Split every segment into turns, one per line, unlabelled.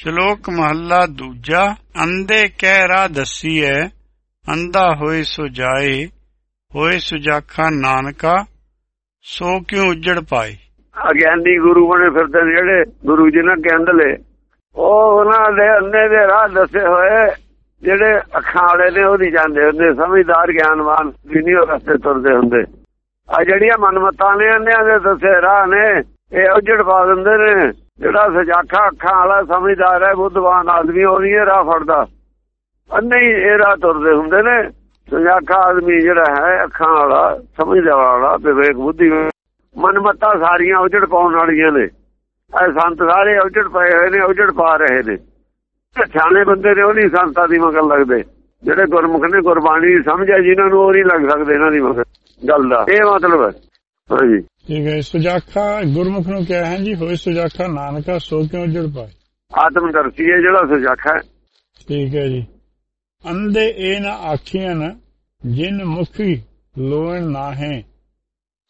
ਸ਼ਲੋਕ ਮਹੱਲਾ ਦੂਜਾ ਅੰਦੇ ਕਹਿ ਰਾਹ ਦਸੀਐ, ਅੰਧਾ ਹੋਏ ਸੋ ਜਾਏ, ਹੋਏ ਸੁਜਾਖਾ ਨਾਨਕਾ, ਸੋ ਕਿਉ ਉੱਜੜ ਪਾਏ?
ਅਗਿਆਨੀ ਗੁਰੂ ਬਣੇ ਫਿਰਦੇ ਜਿਹੜੇ, ਗੁਰੂ ਜੀ ਨੇ ਕਹਿੰਦਲੇ ਉਹ ਉਹਨਾਂ ਦੇ ਅੰਨੇ ਦੇ ਰਾਹ ਦੱਸੇ ਹੋਏ, ਜਿਹੜੇ ਅੱਖਾਂ ਵਾਲੇ ਨੇ ਉਹਦੀ ਜਾਂਦੇ ਹੁੰਦੇ, ਸਮਝਦਾਰ ਗਿਆਨਵਾਨ ਵੀ ਉਹ ਰਸਤੇ ਤੁਰਦੇ ਹੁੰਦੇ। ਆ ਜਿਹੜੀਆਂ ਮਨਮਤਾਂ ਨੇ, ਅੰਨਿਆਂ ਦੇ ਦੱਸੇ ਰਾਹ ਨੇ, ਇਹ ਉਜੜ ਪਾ ਦਿੰਦੇ ਨੇ। ਜਿਹੜਾ ਸਜਾਖਾ ਅੱਖਾਂ ਵਾਲਾ ਸਮਝਦਾਰ ਹੈ, ਬੁੱਧਵਾਨ ਆਦਮੀ, ਉਹ ਰਾਹ ਫੜਦਾ। ਅੰਨੇ ਇਹ ਰਾਹ ਤੁਰਦੇ ਹੁੰਦੇ ਨੇ। ਸਜਾਖਾ ਆਦਮੀ ਜਿਹੜਾ ਹੈ, ਅੱਖਾਂ ਵਾਲਾ, ਸਮਝਦਾਰ ਵਾਲਾ, ਵਿਵੇਕ ਬੁੱਧੀ ਮਨਮਤਾਂ ਸਾਰੀਆਂ ਉਜੜ ਪਾਉਣ ਵਾਲੀਆਂ ਨੇ। ਇਹ ਸੰਤ ਸਾਰੇ ਉਜੜ ਪਏ ਹੋਏ ਨੇ, ਉਜੜ ਪਾ ਰਹੇ ਨੇ। ਛਾਣੇ ਬੰਦੇ ਨੇ, ਉਹ ਨਹੀਂ ਸੰਤਾਂ ਦੀ ਮਗਰ ਲੱਗਦੇ। ਜਿਹੜੇ ਗੁਰਮੁਖ ਨੇ, ਗੁਰਬਾਣੀ ਸਮਝਿਆ ਜਿਨ੍ਹਾਂ ਨੂੰ ਉਹ ਨਹੀਂ ਲੱਗ ਸਕਦੇ, ਇਹਨਾਂ ਦੀ ਮਗਰ। ਗੱਲ ਦਾ ਇਹ ਮਤਲਬ ਹੈ। ਹਾਂਜੀ।
ਠੀਕ ਹੈ ਸੁਜਾਖਾ ਗੁਰਮੁਖ ਨੂੰ ਕਿਹਾ ਹੈ ਜੀ ਹੋਏ ਸੁਜਾਖਾ ਨਾਨਕਾ ਸੋ ਕਿਉ ਉੱਜੜ ਪਾਏ?
ਆਤਮ ਦਰਸ਼ੀ ਹੈ ਜਿਹੜਾ ਸਜਾਖਾ ਹੈ।
ਠੀਕ ਹੈ ਜੀ। ਅੰਦੇ ਇਹ ਨਾ ਆਖੀਆਂ ਜਿਨ ਮੁਖੀ ਲੋਣ ਨਾ ਹੈ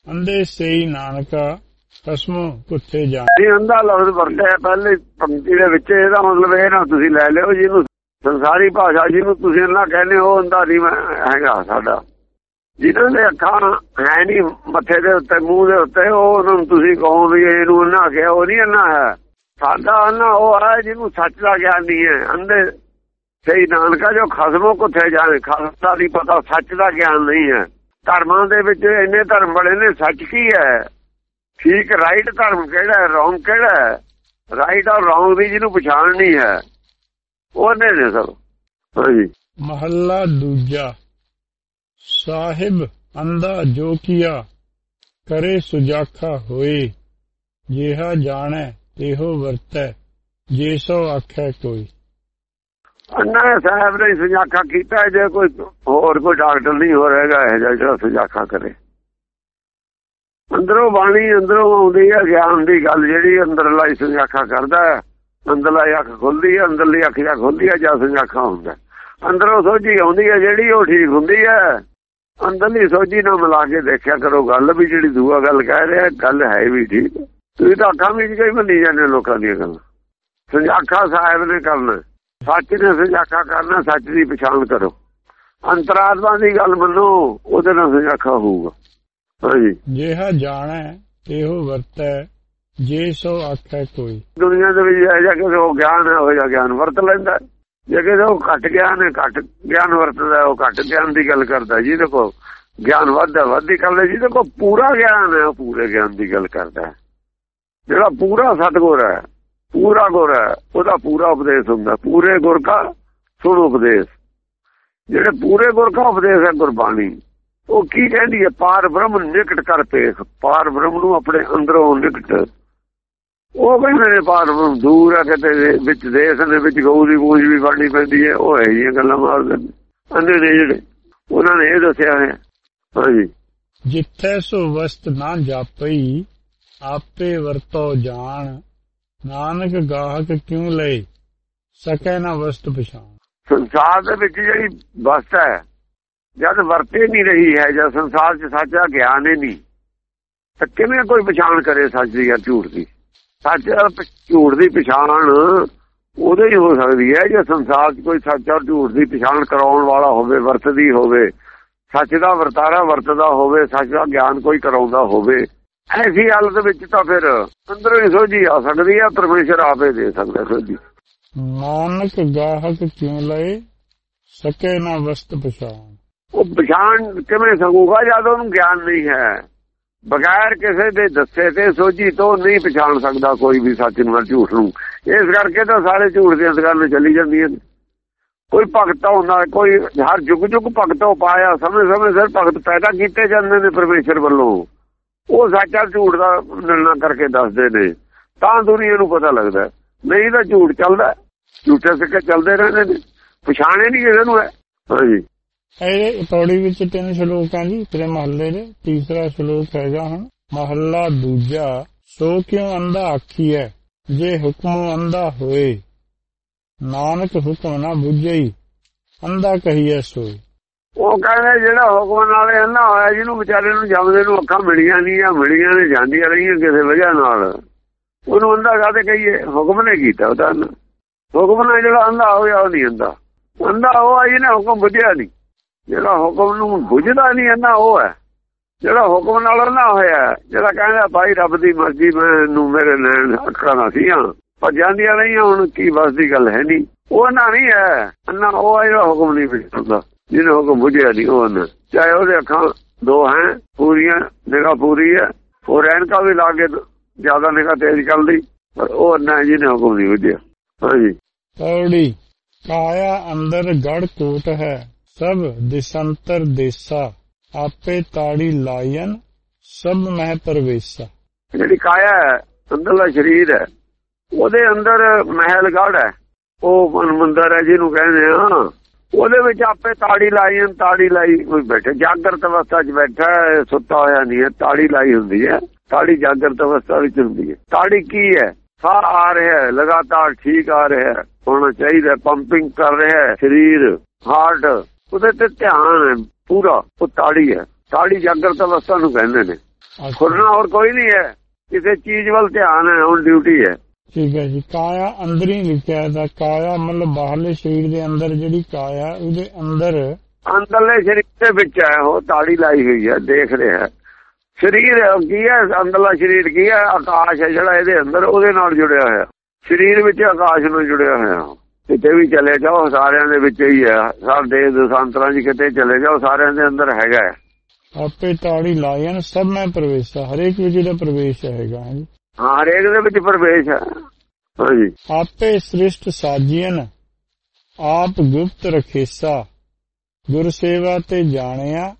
ਅੰਦੇ ਸਈ ਨਾਨਕਾ ਕਸਮੋ ਕੁੱਤੇ ਜਾ
ਇਹ ਅੰਦਾ ਲਫ਼ਜ਼ ਵਰਤਿਆ ਪਹਿਲੇ ਪੰਕਤੀ ਦੇ ਵਿੱਚ ਇਹਦਾ ਮਤਲਬ ਇਹ ਨਾ ਤੁਸੀਂ ਲੈ ਲਿਓ ਜਿਹਨੂੰ ਸੰਸਾਰੀ ਭਾਸ਼ਾ ਜਿਹਨੂੰ ਤੁਸੀਂ ਨਾ ਕਹਿੰਦੇ ਉਹ ਅੰਦਾ ਨਹੀਂ ਹੈਗਾ ਸਾਡਾ। ਜਿਹਨਾਂ ਦੇ ਅੱਖਾਂ ਹੈ ਨਹੀਂ ਮੱਥੇ ਦੇ ਉੱਤੇ, ਮੂੰਹ ਦੇ ਉੱਤੇ, ਉਹ ਉਹਨਾਂ ਨੂੰ ਤੁਸੀਂ ਕਹੋ ਵੀ ਇਹਨੂੰ ਅੰਨਾ ਕਿਹਾ, ਉਹ ਨਹੀਂ ਅੰਨਾ ਹੈ। ਸਾਡਾ ਅੰਨਾ ਉਹ ਹੈ, ਜਿਹਨੂੰ ਸੱਚ ਦਾ ਗਿਆਨ ਨਹੀਂ ਹੈ। ਅੰਦੇ ਸਹੀ ਨਾਨਕਾ ਜੋ ਖਸਮੋ ਕੁੱਥੇ ਜਾਣੇ ਖਸਤਾ ਦੀ ਪਤਾ, ਸੱਚ ਦਾ ਗਿਆਨ ਨਹੀਂ ਹੈ। ਧਰਮਾਂ ਦੇ ਵਿੱਚ ਇੰਨੇ ਧਰਮ ਬੜੇ ਨੇ, ਸੱਚ ਕੀ ਹੈ? ਠੀਕ ਰਾਈਟ ਧਰਮ ਕਿਹੜਾ ਹੈ? ਰੋਂਗ ਕਿਹੜਾ ਹੈ? ਰਾਈਟ ਔਰ ਰੋਂਗ ਦੀ ਜਿਹਨੂੰ ਪਛਾਣ ਨਹੀਂ ਹੈ ਉਹਨੇ ਨੇ ਸਭ। ਹਾਂਜੀ।
ਮਹੱਲਾ ਦੂਜਾ। ਸਾਹਿਬ ਅੰਦਾ ਜੋ ਕੀਆ, ਕਰੇ ਸੁਜਾਖਾ ਹੋਏ। ਜਿਹਾ ਜਾਣੈ, ਇਹੋ ਵਰਤੈ, ਜੇ ਸੋ ਆਖੈ ਕੋਈ।
ਅੰਨਾ ਸਾਹਿਬ ਨੇ ਸੁਜਾਖਾ ਕੀਤਾ, ਜੇ ਕੋਈ ਹੋਰ ਕੋਈ ਡਾਕਟਰ ਨਹੀਂ ਹੋ ਰਹੇਗਾ ਜਿਹੜਾ ਸੁਜਾਖਾ ਕਰੇ। ਅੰਦਰੋਂ ਬਾਣੀ ਅੰਦਰੋਂ ਆਉਂਦੀ ਹੈ, ਗਿਆਨ ਦੀ ਗੱਲ ਜਿਹੜੀ ਅੰਦਰਲਾ ਹੀ ਸੁਜਾਖਾ ਕਰਦਾ ਹੈ। ਅੰਦਰਲਾ ਅੱਖ ਖੁੱਲਦੀ ਹੈ, ਅੰਦਰਲੀ ਅੱਖ ਜਾਂ ਖੁੱਲਦੀ ਹੈ ਜਾਂ ਸੁਜਾਖਾ ਹੁੰਦਾ ਅੰਦਰੋਂ ਸੋਝੀ ਆਉਂਦੀ ਹੈ, ਜਿਹੜੀ ਉਹ ਠੀਕ ਹੁੰਦੀ ਹੈ। ਅੰਦਰਲੀ ਸੋਝੀ ਨਾਲ ਮਿਲਾ ਕੇ ਦੇਖਿਆ ਕਰੋ ਗੱਲ ਵੀ ਜਿਹੜੀ ਦੂਆ ਗੱਲ ਕਹਿ ਰਿਹਾ ਗੱਲ ਹੈ ਵੀ ਠੀਕ। ਤੁਸੀਂ ਤਾਂ ਅੱਖਾਂ ਵਿੱਚ ਕਈ ਮੰਨੀ ਜਾਂਦੇ ਲੋਕਾਂ ਦੀਆਂ ਗੱਲਾਂ। ਸੁਜਾਖਾ ਸਾਹਿਬ ਨੇ ਕਰਨਾ। ਸੱਚ ਨੇ ਸੁਜਾਖਾ ਕਰਨਾ ਸੱਚ ਦੀ ਪਛਾਣ ਕਰੋ। ਅੰਤਰਾਤਮਾ ਦੀ ਗੱਲ ਮੰਨੋ ਉਹਦੇ ਨਾਲ ਸੁਜਾਖਾ ਹੋਊਗਾ। ਹਾਂਜੀ।
ਜਿਹਾ ਜਾਣੈ ਇਹੋ ਵਰਤੈ ਜੇ ਸੋ ਆਖੈ ਕੋਈ।
ਦੁਨੀਆ ਦੇ ਵਿੱਚ ਇਹ ਜਾ ਕੇ ਉਹ ਗਿਆਨ ਹੈ ਜਾਂ ਗਿਆਨ ਵਰਤ ਲੈਂਦਾ ਜੇ ਕਿ ਉਹ ਘੱਟ ਗਿਆਨ ਹੈ, ਘੱਟ ਗਿਆਨ ਵਰਤਦਾ ਉਹ ਘੱਟ ਗਿਆਨ ਦੀ ਗੱਲ ਕਰਦਾ ਜਿਹਦੇ ਕੋ ਗਿਆਨ ਵੱਧਦਾ ਵੱਧੀ ਕਰਦਾ ਜਿਹਦੇ ਕੋ ਪੂਰਾ ਗਿਆਨ ਹੈ, ਉਹ ਪੂਰੇ ਗਿਆਨ ਦੀ ਗੱਲ ਕਰਦਾ ਜਿਹੜਾ ਪੂਰਾ ਸਤਗੁਰ ਹੈ, ਪੂਰਾ ਗੁਰ ਹੈ, ਉਹਦਾ ਪੂਰਾ ਉਪਦੇਸ਼ ਹੁੰਦਾ, ਪੂਰੇ ਗੁਰ ਕਾ ਸੁਣ ਉਪਦੇਸ਼। ਜਿਹੜੇ ਪੂਰੇ ਗੁਰ ਕਾ ਉਪਦੇਸ਼ ਹੈ ਗੁਰਬਾਣੀ, ਉਹ ਕੀ ਕਹਿੰਦੀ ਹੈ? ਪਾਰ ਬ੍ਰਹਮ ਨਿਕਟ ਕਰ ਪੇਖ, ਪਾਰ ਬ੍ਰਹਮ ਨੂੰ ਆਪਣੇ ਅੰਦਰੋਂ ਨਿਕਟ ਉਹ ਕਹਿੰਦੇ ਨੇ ਪਾਰ ਬ੍ਰਹਮ ਦੂਰ ਆ ਕਿਤੇ ਵਿੱਚ ਦੇਸ਼ ਦੇ ਵਿੱਚ ਗਊ ਦੀ ਪੂਜ ਵੀ ਫੜਨੀ ਪੈਂਦੀ ਹੈ ਉਹ ਹੈ ਜੀਆਂ ਗੱਲਾਂ ਮਾਰਦੇ ਅੰਦੇ ਨੇ ਜਿਹੜੇ ਉਹਨਾਂ ਨੇ ਇਹ ਦੱਸਿਆ ਹੈ। ਹਾਂਜੀ।
ਜਿੱਥੇ ਸੋ ਵਸਤ ਨਾ ਜਾਪਈ ਆਪੇ ਵਰਤੋ ਜਾਣ। ਨਾਨਕ ਗਾਹਕ ਕਿਉ ਲਈ ਸਕੈ ਨਾ ਵਸਤ ਪਛਾਣ।
ਸੰਸਾਰ ਦੇ ਵਿੱਚ ਜਿਹੜੀ ਵਸਤ ਹੈ ਜਦ ਵਰਤੇ ਨਹੀਂ ਰਹੀ ਹੈ ਜਦ ਸੰਸਾਰ 'ਚ ਸੱਚਾ ਗਿਆਨ ਹੀ ਨਹੀਂ ਤਾਂ ਕਿਵੇਂ ਕੋਈ ਪਛਾਣ ਕਰੇ ਸੱਚ ਦੀ ਜਾਂ ਝੂਠ ਦੀ? ਸੱਚ ਝੂਠ ਦੀ ਪਛਾਣ ਉਹਦੇ ਹੀ ਹੋ ਸਕਦੀ ਹੈ ਜੇ ਸੰਸਾਰ 'ਚ ਕੋਈ ਸੱਚ ਝੂਠ ਦੀ ਪਛਾਣ ਕਰਾਉਣ ਵਾਲਾ ਹੋਵੇ ਵਰਤਦੀ ਹੋਵੇ ਸੱਚ ਦਾ ਵਰਤਾਰਾ ਵਰਤਦਾ ਹੋਵੇ ਸੱਚ ਦਾ ਗਿਆਨ ਕੋਈ ਕਰਾਉਂਦਾ ਹੋਵੇ ਐਸੀ ਹਾਲਤ ਵਿੱਚ ਤਾਂ ਫਿਰ ਅੰਦਰੋਂ ਹੀ ਸੋਝੀ ਆ ਸਕਦੀ ਹੈ ਪਰਮੇਸ਼ਰ ਆਪੇ ਦੇ ਸਕਦਾ ਸੋਝੀ।
ਨਾਨਕ ਗਾਹਕ ਕਿਉ ਲਏ? ਸਕੇ ਨਾ ਵਸਤ ਪਛਾਣ।
ਉਹ ਪਛਾਣ ਕਿਵੇਂ ਸਕੂਗਾ ਜਦ ਉਹਨੂੰ ਗਿਆਨ ਨਹੀਂ ਹੈ? ਬਗੈਰ ਕਿਸੇ ਦੇ ਦੱਸੇ ਤੇ ਸੋਝੀ ਤੋਂ ਨਹੀਂ ਪਛਾਣ ਸਕਦਾ ਕੋਈ ਵੀ ਸੱਚ ਨੂੰ ਝੂਠ ਨੂੰ। ਇਸ ਕਰਕੇ ਤਾਂ ਸਾਰੇ ਝੂਠ ਦੀਆਂ ਦੁਕਾਨਾਂ ਚੱਲੀ ਜਾਂਦੀਆਂ ਨੇ। ਕੋਈ ਭਗਤ ਹੁੰਦਾ ਕੋਈ ਹਰ ਜੁਗ ਜੁਗ ਭਗਤੋਂ ਪਾਇਆ, ਸਮੇਂ ਸਮੇਂ ਸਿਰ ਭਗਤ ਪੈਦਾ ਕੀਤੇ ਜਾਂਦੇ ਨੇ ਪਰਮੇਸ਼ਰ ਵੱਲੋਂ। ਉਹ ਸੱਚਾ ਝੂਠ ਦਾ ਨਿਰਣਾ ਕਰਕੇ ਦੱਸਦੇ ਨੇ। ਤਾਂ ਦੁਨੀਆ ਨੂੰ ਪਤਾ ਲੱਗਦਾ ਨਹੀਂ ਤਾਂ ਝੂਠ ਚੱਲਦਾ ਝੂਠੇ ਸਿੱਕੇ ਚੱਲਦੇ ਰਹਿੰਦੇ ਨੇ। ਪਛਾਣੇ ਨਹੀਂ ਕਿਸੇ ਨੂੰ ਹੈ। ਹਾਂਜੀ।
ਇਹ ਪੌੜੀ ਵਿੱਚ ਤਿੰਨ ਸ਼ਲੋਕਾਂ ਜੀ ਤੇਰੇ ਮਹੱਲੇ ਦੇ, ਤੀਸਰਾ ਸ਼ਲੋਕ ਹੈਗਾ ਹੁਣ, ਮਹੱਲਾ ਦੂਜਾ, ਸੋ ਕਿਉ ਅੰਧਾ ਆਖੀ ਹੈ ਜੇ ਹੁਕਮ ਅੰਧਾ ਹੋਏ, ਨਾਨਕ ਹੁਕਮ ਨਾ ਬੁੱਝਈ ਅੰਧਾ ਕਹੀਐ ਸੋਈ
ਉਹ ਕਹਿੰਦੇ ਜਿਹੜਾ ਹੁਕਮ ਨਾਲ ਅੰਨਾ ਹੋਇਆ, ਜਿਹਨੂੰ ਵਿਚਾਰੇ ਨੂੰ ਜੰਮਦੇ ਨੂੰ ਅੱਖਾਂ ਮਿਲੀਆਂ ਨਹੀਂ ਆ ਮਿਲੀਆਂ ਨੇ ਜਾਂਦੀਆਂ ਰਹੀਆਂ ਕਿਸੇ ਵਜ੍ਹਾ ਨਾਲ, ਉਹਨੂੰ ਅੰਧਾ ਕਾਹਦੇ ਕਹੀਏ? ਹੁਕਮ ਨੇ ਕੀਤਾ ਉਹਦਾ ਹੁਕਮ ਨਾਲ ਜਿਹੜਾ ਅੰਧਾ ਹੋ ਉਹ ਨਹੀਂ ਅੰਧਾ। ਅੰਧਾ ਉਹ ਜਿਹਨੇ ਹੁਕਮ ਬੁਝਿਆ ਨਹੀਂ। ਜਿਹੜਾ ਹੁਕਮ ਨੂੰ ਬੁਝਦਾ ਨਹੀਂ ਅੰਧਾ ਉਹ ਹੈ। ਜਿਹੜਾ ਹੁਕਮ ਨਾਲ ਅੰਧਾ ਹੋਇਆ ਜਿਹੜਾ ਕਹਿੰਦਾ, ਭਾਈ ਰੱਬ ਦੀ ਮਰਜ਼ੀ ਮੈਨੂੰ ਮੇਰੇ ਲੈਣ ਅੱਖਾਂ ਨਾ ਸੀਆਂ ਪਰ ਜਾਂਦੀਆਂ ਰਹੀਆਂ, ਹੁਣ ਕੀ ਬਸ ਦੀ ਗੱਲ ਹੈ ਨਹੀਂ। ਉਹ ਨਾ ਨਹੀਂ ਹੈ। ਅੰਨਾ ਉਹ ਜਿਹੜਾ ਹੁਕਮ ਨਹੀਂ ਬੁਝਦਾ ਜਿਹਨੇ ਹੁਕਮ ਬੁਝਿਆ ਨਹੀਂ, ਉਹ ਅੰਨਾ ਚਾਹੇ ਉਹਦੇ ਅੱਖਾਂ ਦੋ ਹੈ, ਪੂਰੀਆਂ, ਨਿਗਾਹ ਪੂਰੀ ਹੈ। ਉਹ ਰੈਣਕਾ ਵੀ ਲਾ ਕੇ ਜ਼ਿਆਦਾ ਨਿਗਾਹ ਤੇਜ਼ ਚੱਲਦੀ ਪਰ ਉਹ ਅੰਨਾ ਜਿਹਨੇ ਹੁਕਮ ਨਹੀਂ ਬੁਝਿਆ। ਹਾਂਜੀ।
ਪੌੜੀ ਕਾਇਆ ਅੰਦਰ ਗੜ ਕੋਟ ਹੈ। ਸਭ ਦਿਸੰਤਰ ਦੇਸਾ, ਆਪੇ ਤਾੜੀ ਲਾਇਨ, ਸਭ ਮਹਿ ਪਰਵੇਸਾ।
ਜਿਹੜੀ ਕਾਇਆ ਹੈ ਅੰਦਰਲਾ ਸਰੀਰ ਹੈ, ਉਹਦੇ ਅੰਦਰ ਮਹਿਲ ਗੜ ਹੈ। ਉਹ ਮਨ ਮੰਦਰ ਹੈ ਜਿਹਨੂੰ ਕਹਿੰਦੇ ਆ। ਉਹਦੇ ਵਿੱਚ ਆਪੇ ਤਾੜੀ ਲਾਈ ਤਾੜੀ ਲਾਈ ਕੋਈ ਬੈਠੇ। ਜਾਗਰਤ ਅਵਸਥਾ 'ਚ ਬੈਠਾ ਹੈ, ਸੁੱਤਾ ਹੋਇਆ ਨਹੀਂ ਹੈ, ਤਾੜੀ ਲਾਈ ਹੁੰਦੀ ਹੈ। ਤਾੜੀ ਜਾਗਰਤ ਅਵਸਥਾ ਵਿੱਚ ਹੁੰਦੀ ਹੈ। ਤਾੜੀ ਕੀ ਹੈ? ਸਾਹ ਆ ਰਿਹਾ ਹੈ, ਲਗਾਤਾਰ ਠੀਕ ਆ ਰਿਹਾ ਹੈ, ਹੋਣਾ ਚਾਹੀਦਾ ਪੰਪਿੰਗ ਕਰ ਰਿਹਾ ਹੈ, ਸਰੀਰ ਹਾਰਟ ਉਹਦੇ ਤੇ ਧਿਆਨ ਹੈ ਪੂਰਾ ਉਹ ਤਾੜੀ ਹੈ। ਤਾੜੀ ਜਾਗਰਤ ਅਵਸਥਾ ਨੂੰ ਕਹਿੰਦੇ ਨੇ। ਖੁਰਨਾ ਹੋਰ ਕੋਈ ਨਹੀਂ ਹੈ। ਕਿਸੇ ਚੀਜ਼ ਵੱਲ ਧਿਆਨ ਹੈ ਹੁਣ ਡਿਊਟੀ ਹੈ।
ਠੀਕ ਹੈ ਜੀ। ਕਾਇਆ ਅੰਦਰ ਹੀ ਲਿਖਿਆ ਦਾ ਕਾਇਆ ਮਤਲਬ ਬਾਹਰਲੇ ਸਰੀਰ ਦੇ ਅੰਦਰ ਜਿਹੜੀ ਕਾਇਆ ਉਹਦੇ ਅੰਦਰ
ਅੰਦਰਲੇ ਸਰੀਰ ਦੇ ਵਿੱਚ ਹੈ ਉਹ ਤਾੜੀ ਲਾਈ ਹੋਈ ਹੈ ਦੇਖ ਰਿਹਾ ਸਰੀਰ ਕੀ ਹੈ? ਅੰਦਰਲਾ ਸਰੀਰ ਕੀ ਹੈ? ਆਕਾਸ਼ ਹੈ ਜਿਹੜਾ ਇਹਦੇ ਅੰਦਰ ਉਹਦੇ ਨਾਲ ਜੁੜਿਆ ਹੋਇਆ। ਸਰੀਰ ਵਿੱਚ ਆਕਾਸ਼ ਨਾਲ ਜੁੜਿਆ ਹੋਇਆ। ਕਿਤੇ ਵੀ ਚਲੇ ਜਾਓ ਸਾਰਿਆਂ ਦੇ ਵਿੱਚ ਹੀ ਹੈ ਸਾਡੇ ਦਸਾਂਤਰਾਂ 'ਚ ਕਿਤੇ ਚਲੇ ਜਾਓ ਸਾਰਿਆਂ ਦੇ ਅੰਦਰ ਹੈਗਾ
ਆਪੇ ਤਾੜੀ ਲਾਇਨ ਸਭ ਮੈਂ ਪ੍ਰਵੇਸ਼ਾ ਹਰੇਕ ਵਿੱਚ ਇਹਦਾ ਪ੍ਰਵੇਸ਼ ਹੈਗਾ
ਹਾਂ ਹਰੇਕ ਦੇ ਵਿੱਚ ਪ੍ਰਵੇਸ਼ ਹੈ ਹਾਂਜੀ
ਆਪੇ ਸ੍ਰਿਸ਼ਟ ਸਾਜੀਨ ਆਪ ਗੁਪਤ ਰਖੇਸਾ। ਗੁਰ ਸੇਵਾ ਤੇ ਜਾਣਿਆ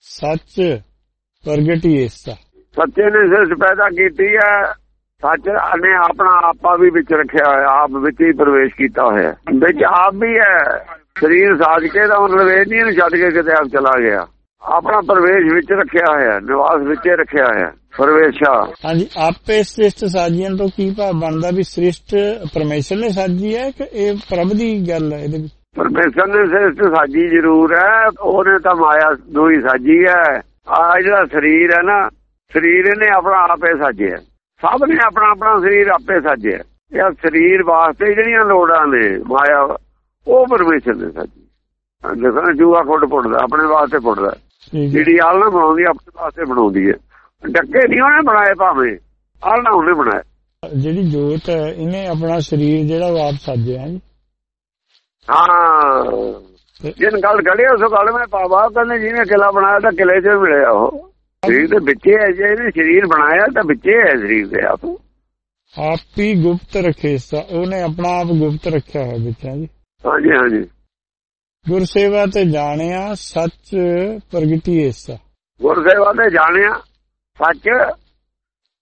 ਸੱਚ ਪ੍ਰਗਟੀਏਸਾ।
ਸੱਚੇ ਨੇ ਸਿਰਜ ਪੈਦਾ ਕੀਤੀ ਹੈ ਸੱਚ ਨੇ ਆਪਣਾ ਆਪਾ ਵੀ ਵਿੱਚ ਰੱਖਿਆ ਹੋਇਆ ਆਪ ਵਿੱਚ ਹੀ ਪ੍ਰਵੇਸ਼ ਕੀਤਾ ਹੋਇਆ। ਵਿੱਚ ਆਪ ਵੀ ਹੈ। ਸਰੀਰ ਸਾਜ ਕੇ ਦਾ ਮਤਲਬ ਇਹ ਨਹੀਂ ਛੱਡ ਕੇ ਕਿਤੇ ਆਪ ਚਲਾ ਗਿਆ। ਆਪਣਾ ਪ੍ਰਵੇਸ਼ ਵਿੱਚ ਰੱਖਿਆ ਹੋਇਆ ਨਿਵਾਸ ਵਿੱਚ ਰੱਖਿਆ ਹੋਇਆ ਪ੍ਰਵੇਸ਼ਾ।
ਹਾਂਜੀ ਆਪੇ ਸ੍ਰਿਸ਼ਟ ਸਾਜੀਆਂ ਤੋਂ ਕੀ ਭਾਵ ਬਣਦਾ ਵੀ ਸ੍ਰਿਸ਼ਟ ਪਰਮੇਸ਼ਰ ਨੇ ਸਾਜੀ ਹੈ ਕਿ ਇਹ ਪ੍ਰਭ ਦੀ ਗੱਲ ਹੈ ਇਹਦੇ ਵਿੱਚ?
ਪਰਮੇਸ਼ਰ ਨੇ ਸ੍ਰਿਸ਼ਟ ਸਾਜੀ ਜ਼ਰੂਰ ਹੈ ਉਹਨੇ ਤਾਂ ਮਾਇਆ ਦੋਈ ਸਾਜੀ ਹੈ। ਆ ਜਿਹੜਾ ਸਰੀਰ ਹੈ ਨਾ ਸਰੀਰ ਇਹਨੇ ਆਪਣਾ ਆਪੇ ਸਾਜਿਆ। ਸਭ ਨੇ ਆਪਣਾ ਆਪਣਾ ਸਰੀਰ ਆਪੇ ਸਾਜਿਆ। ਇਹ ਸਰੀਰ ਵਾਸਤੇ ਜਿਹੜੀਆਂ ਲੋੜਾਂ ਨੇ ਮਾਇਆ ਉਹ ਪਰਮੇਸ਼ਰ ਨੇ ਸਾਜੀ। ਦੇਖੋ ਜੂਆ ਖੁੱਡ ਪੁੱਟਦਾ ਆਪਣੇ ਵਾਸਤੇ ਪੁੱਟਦਾ। ਜਿਹੜੀ ਆਲ ਨਾ ਬਣਾਉਂਦੀ ਆਪਣੇ ਵਾਸਤੇ ਬਣਾਉਂਦੀ ਹੈ। ਡੱਕੇ ਨਹੀਂ ਉਹਨੇ ਬਣਾਏ ਭਾਵੇਂ ਆਲ ਨਾ ਉਹਨੇ ਬਣਾਇਆ।
ਜਿਹੜੀ ਜੋਤ ਹੈ ਇਹਨੇ ਆਪਣਾ ਸਰੀਰ ਜਿਹੜਾ ਆਪ ਸਾਜਿਆ ਹੈ।
ਹਾਂ। ਜਿਨ ਗੱਲ ਕਰੀ ਉਸ ਗੱਲ ਮੈਂ ਪਾਵਾ ਕਹਿੰਦੇ ਜਿਹਨੇ ਕਿਲਾ ਬਣਾਇਆ ਤਾਂ ਕਿਲੇ 'ਚ ਮਿਲਿਆ ਉਹ। ਸਰੀਰ ਦੇ ਵਿੱਚੇ ਹੈ ਜੇ ਇਹਨੇ ਸਰੀਰ ਬਣਾਇਆ ਤਾਂ ਵਿੱਚੇ ਹੈ ਸਰੀਰ ਦੇ ਆਪ।
ਆਪ ਹੀ ਗੁਪਤ ਰੱਖੇ ਉਹਨੇ ਆਪਣਾ ਆਪ ਗੁਪਤ ਰੱਖਿਆ ਹੈ ਵਿੱਚ ਹੈ ਜੀ।
ਹਾਂਜੀ ਹਾਂਜੀ।
ਗੁਰ ਸੇਵਾ ਤੇ ਜਾਣਿਆ ਸੱਚ ਪ੍ਰਗਟੀਏਸਾ
ਗੁਰ ਸੇਵਾ ਤੇ ਜਾਣਿਆ ਸੱਚ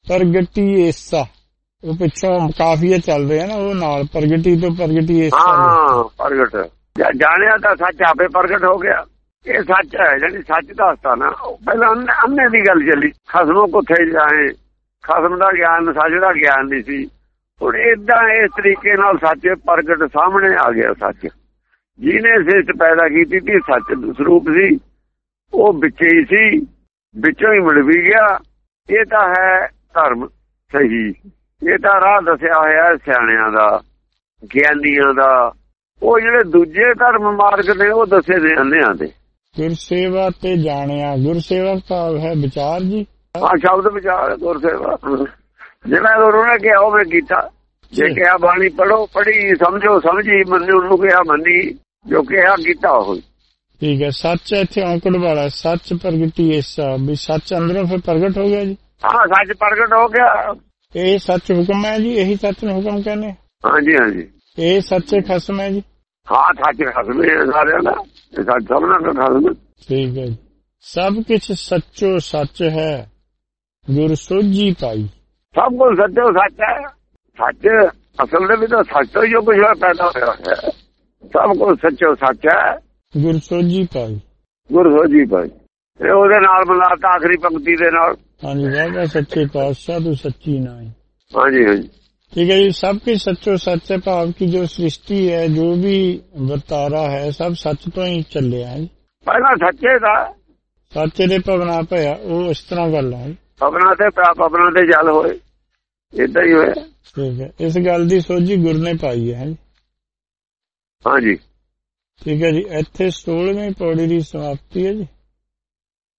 ਪ੍ਰਗਟੀਏਸਾ ਉਹ ਪਿੱਛੋਂ ਕਾਫੀਆ ਚੱਲ ਰਿਹਾ ਨਾ ਉਹ ਨਾਲ ਪ੍ਰਗਟੀ ਤੋਂ ਪ੍ਰਗਟੀਏਸਾ
ਹਾਂ ਪ੍ਰਗਟ। ਜਾਣਿਆ ਤਾਂ ਸੱਚ ਆਪੇ ਪ੍ਰਗਟ ਹੋ ਗਿਆ। ਇਹ ਸੱਚ ਹੈ, ਜਿਹੜੀ ਸੱਚ ਦੱਸਦਾ ਨਾ ਪਹਿਲਾਂ ਅੰਨੇ ਦੀ ਗੱਲ ਚੱਲੀ। ਖਸਮੋਂ ਕੁੱਥੇ ਜਾਏ। ਖਸਮ ਦਾ ਗਿਆਨ, ਸੱਚ ਦਾ ਗਿਆਨ ਨਹੀਂ ਸੀ। ਹੁਣ ਇਦਾਂ ਇਸ ਤਰੀਕੇ ਨਾਲ ਸੱਚ ਪ੍ਰਗਟ ਸਾਹਮਣੇ ਆ ਗਿਆ ਸੱਚ। ਜਿਹਨੇ ਸਿਸ਼ਟ ਪੈਦਾ ਕੀਤੀ ਸੀ, ਸੱਚ ਸਰੂਪ ਸੀ, ਉਹ ਵਿੱਚੇ ਹੀ ਸੀ, ਵਿੱਚੋਂ ਹੀ ਮਿਲ ਵੀ ਗਿਆ। ਇਹ ਤਾਂ ਹੈ ਧਰਮ ਸਹੀ। ਇਹ ਤਾਂ ਰਾਹ ਦੱਸਿਆ ਹੋਇਆ ਸਿਆਣਿਆਂ ਦਾ, ਗਿਆਨੀਆਂ ਦਾ। ਉਹ ਜਿਹੜੇ ਦੂਜੇ ਧਰਮ ਮਾਰਗ ਨੇ, ਉਹ ਦੱਸੇ ਨੇ ਅੰਨਿਆਂ
ਗੁਰਸੇਵਾ ਤੇ ਜਾਣਿਆ। ਗੁਰਸੇਵਾ ਭਾਵ ਹੈ ਵਿਚਾਰ ਜੀ।
ਹਾਂ ਸ਼ਬਦ ਵਿਚਾਰ ਗੁਰਸੇਵਾ ਜਿਹੜਾ ਉਹਨਾਂ ਕਿਹਾ ਉਹ ਕੀਤਾ। ਜੇ ਕਿਹਾ ਬਾਣੀ ਪੜੋ ਪੜੀ ਸਮਝੋ ਸਮਝੀ ਮੰਨੋ ਉਹਨੂੰ ਕਿਹਾ ਮੰਨੀ। ਜੋ ਕਿਹਾ ਕੀਤਾ ਉਹ।
ਠੀਕ ਹੈ ਸੱਚ ਇੱਥੇ ਔਂਕੜ ਵਾਲਾ। ਸੱਚ ਪ੍ਰਗਟੀ ਇਸ ਵੀ ਸੱਚ ਅੰਦਰੋਂ ਫਿਰ ਪ੍ਰਗਟ ਹੋ ਗਿਆ ਜੀ।
ਹਾਂ ਸੱਚ ਪ੍ਰਗਟ ਹੋ ਗਿਆ।
ਇਹ ਸੱਚ ਹੁਕਮ ਹੈ ਜੀ ਇਹੀ ਸੱਚ ਨੂੰ ਹੁਕਮ ਕਹਿੰਦੇ।
ਹਾਂਜੀ ਹਾਂਜੀ।
ਇਹ ਸੱਚੇ ਖਸਮ ਹੈ ਜੀ।
ਹਾਂ ਸੱਚ ਖਸਮ ਹੈ ਸਾਰਿਆਂ ਦਾ। ਇਹ ਸੱਚ ਸਭਨਾਂ ਦਾ ਖਸਮ
ਠੀਕ ਹੈ ਸਭ ਕੁਝ ਸੱਚੋ ਸੱਚ ਹੈ। ਗੁਰ ਸੋਝੀ ਪਾਈ
ਸਭ ਕੁਝ ਸੱਚੋ ਸੱਚ ਹੈ। ਸੱਚ ਅਸਲ ਦੇ ਵਿੱਚ ਤਾਂ ਸੱਚ ਤੋਂ ਜੋ ਕੁਝ ਪੈਦਾ ਹੋਇਆ ਹੈ। ਸਭ ਕੁਝ ਸੱਚੋ ਸੱਚ ਹੈ।
ਗੁਰ ਸੋਝੀ ਪਾਈ
ਗੁਰ ਸੋਝੀ ਪਾਈ ਤੇ ਉਹਦੇ ਨਾਲ ਮਿਲਾਤਾ ਆਖਰੀ ਪੰਕਤੀ ਦੇ ਨਾਲ।
ਹਾਂਜੀ ਵਾਹਿਗੁਰੂ ਸੱਚੇ ਪਾਤਸ਼ਾਹ ਤੂੰ ਸੱਚੀ ਨਾਈ।
ਹਾਂਜੀ ਹਾਂਜੀ।
ठीक है जी सब की सच्चो सच है भाव की जो सृष्टि है जो भी वर्तारा है सब सच तो ही ਚੱਲੇ ਹੈ
ਪਹਿਲਾਂ ਸੱਚੇ ਦਾ
ਸੱਚੇ ਦੇ ਭਵਨਾ ਭਇਆ ਉਹ ਇਸ ਤਰ੍ਹਾਂ ਗੱਲ ਹੈ
ਆਪਣਾ ਤੇ ਪ੍ਰਾਪ ਆਪਣਾ ਤੇ ਜਲ ਹੋਏ ਇਦਾਂ ਹੀ ਹੋਇਆ
ਠੀਕ ਹੈ ਇਸ ਗੱਲ ਦੀ ਸੋਝੀ ਗੁਰ ਨੇ ਪਾਈ ਹੈ
ਹਾਂਜੀ
ਠੀਕ ਹੈ ਜੀ ਇੱਥੇ 16ਵੀਂ ਪੌੜੀ ਦੀ ਸਮਾਪਤੀ ਹੈ ਜੀ